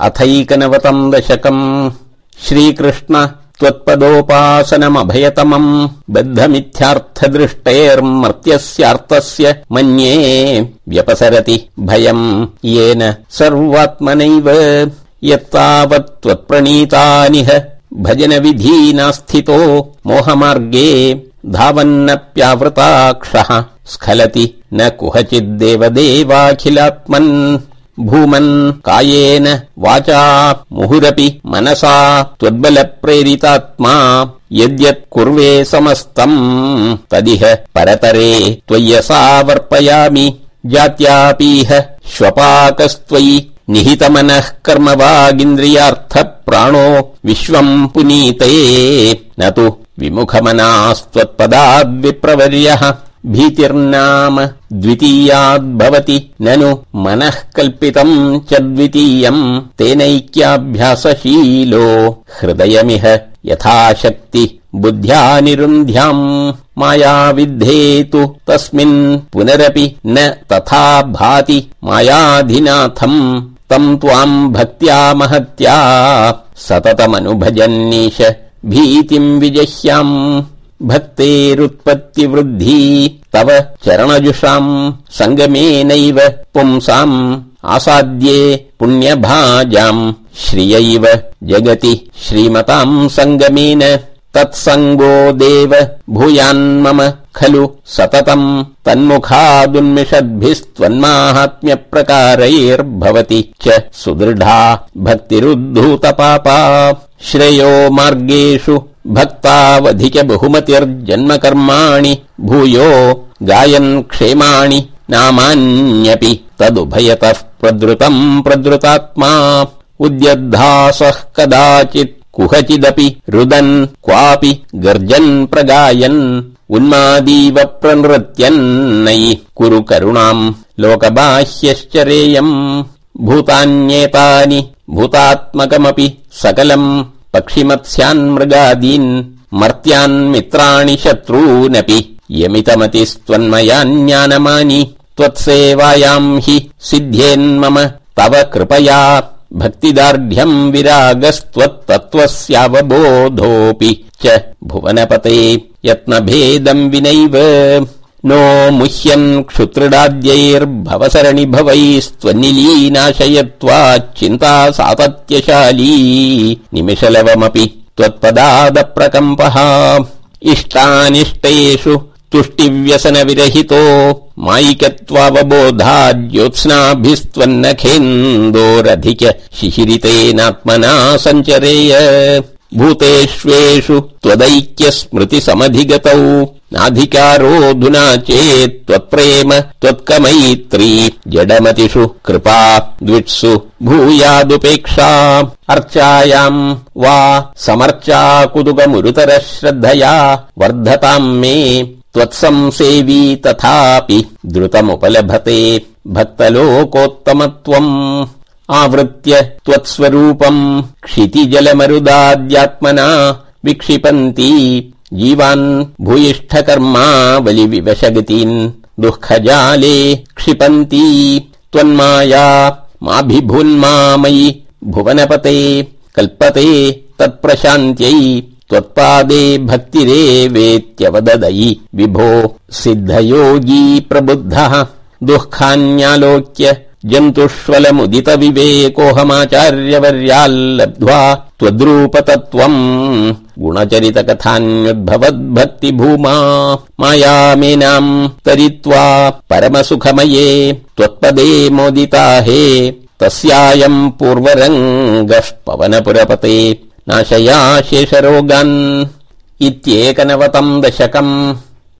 अथैकनवतम् दशकम्। श्रीकृष्ण त्वत्पदोपासनमभयतमम्। बद्धमिथ्यार्थदृष्टेर्मर्त्यस्यार्थस्य मन्ये व्यपसरति भयम्। येन सर्वात्मनैव यत्तावत् त्वत्प्रणीतानिह भजनविधीनास्थितो मोहमार्गे धावन्नप्यावृताक्षः स्खलति न कुहचिद्देवदेवाखिलात्मन् भूमन् कायेन वाचा मुहुरपि मनसा त्वद्बलप्रेरितात्मा यद्यत् कुर्वे समस्तम् तदिह परतरे त्वय्यसावर्पयामि जात्यापीह श्वपाकस्त्वयि निहितमनः कर्म वागिन्द्रियार्थ विश्वम् पुनीते न तु विमुखमनास्त्वत्पदाद्विप्रवर्यः भीतिर्नाम द्वितीयाद्भवति ननु मनः कल्पितम् च द्वितीयम् तेनैक्याभ्यासशीलो हृदयमिह यथाशक्ति बुद्ध्या निरुन्ध्याम् माया विद्धेतु तस्मिन् पुनरपि न तथा भाति मायाधिनाथम् तम् त्वाम् भक्त्या महत्या सततमनुभजन्नीश भीतिम् विजह्याम् भक्तेरुत्पत्तिवृद्धि तव चरणजुषाम् सङ्गमेनैव पुंसाम् आसाद्ये पुण्यभाजाम् श्रियैव जगति श्रीमताम् सङ्गमेन तत्सङ्गो देव भूयान्मम खलु सततम् तन्मुखादुन्मिषद्भिस्त्वन्माहात्म्यप्रकारैर्भवति च सुदृढा भक्तिरुद्धूतपापा श्रेयो मार्गेषु भक्तावधिक बहुमतिर्जन्म कर्माणि भूयो गायन् क्षेमाणि नामान्यपि तदुभयतः प्रदृतम् प्रदृतात्मा। उद्यद्धासः कदाचित् कुहचिदपि रुदन् क्वापि गर्जन् प्रगायन् उन्मादीव प्रनृत्यन्नयि कुरु करुणाम्। लोकबाह्यश्चरेयम् भूतान्येतानि भूतात्मकमपि सकलम् पक्षिमत्स्यान् मृगादीन् मर्त्यान् मित्राणि शत्रूनपि यमितमतिस्त्वन्मयान्यानमानि त्वत्सेवायाम् हि सिद्ध्येन्मम तव कृपया भक्तिदार्ढ्यम् विरागस्त्वत्तत्त्वस्यावबोधोऽपि च भुवनपते यत्नभेदम् विनैव नो मुह्यन् क्षुत्रिडाद्यैर्भवसरणि भवैस्त्वन्निलीनाशयत्वाच्चिन्ता सातत्यशाली निमिषलवमपि त्वत्पदादप्रकम्पः। इष्टानिष्टेषु तुष्टिव्यसन विरहितो मायिकत्वावबोधाद्योत्स्नाभिस्त्वन्नखेन्दोरधिक शिशिरितेनात्मना सञ्चरेय। भूतेष्वेषु त्वदैक्य स्मृति समधिगतौ नाधिकारोऽधुना चेत् त्वत्प्रेम त्वत्कमैत्री जडमतिषु कृपा द्विट्सु भूयादुपेक्षा। अर्चायाम् वा समर्चा कुतुकमुरुतर श्रद्धया वर्धताम् मे त्वत्संसेवी तथापि द्रुतमुपलभते। भक्तलोकोत्तमत्वम् आवृत्य त्वत्स्वरूपम् क्षितिजलमरुदाद्यात्मना विक्षिपन्ति जीवान् भूयिष्ठकर्मावलि विवशगतीन् दुःखजाले क्षिपन्ति। त्वन्माया माभिभून्मामयि भुवनपते कल्पते तत्प्रशान्त्यै त्वत्पादे भक्तिरेवेत्यवददयि। विभो सिद्धयोगी प्रबुद्धः दुःखान्यालोक्य जन्तुष्वलमुदित विवेकोऽहमाचार्यवर्याल्लब्ध्वा त्वद्रूपतत्त्वम्। गुणचरित कथान्युद्भवद्भक्तिभूमा मायामेनाम् तरित्वा परमसुखमये त्वत्पदे मोदिता हे तस्यायम् पूर्वरङ्गः पवनपुरपते नाशया शेषरोगान् इत्येकनवतम् दशकम्